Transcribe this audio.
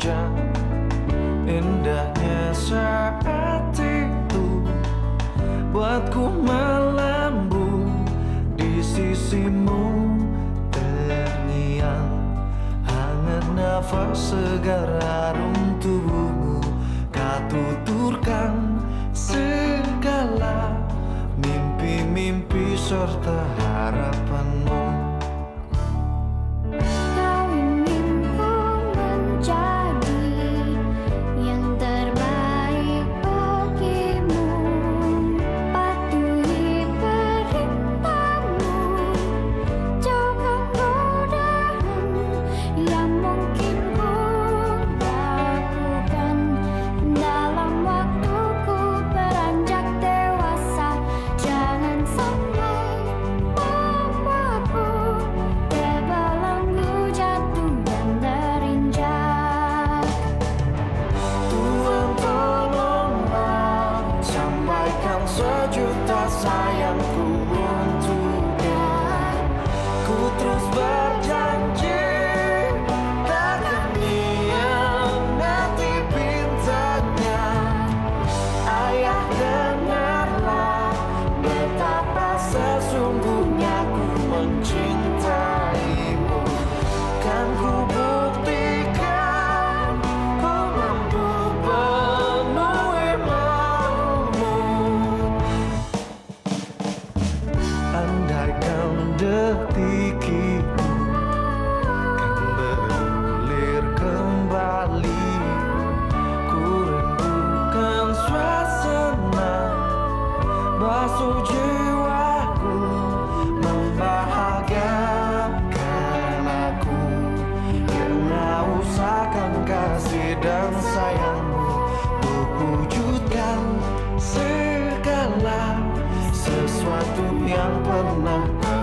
senja Indahnya saat itu. Buatku melambung di sisimu. Terngiang hangat nafas segar harum tubuhmu Kau tuturkan segala mimpi-mimpi serta harapan. outros barcos. sesuatu yang pernah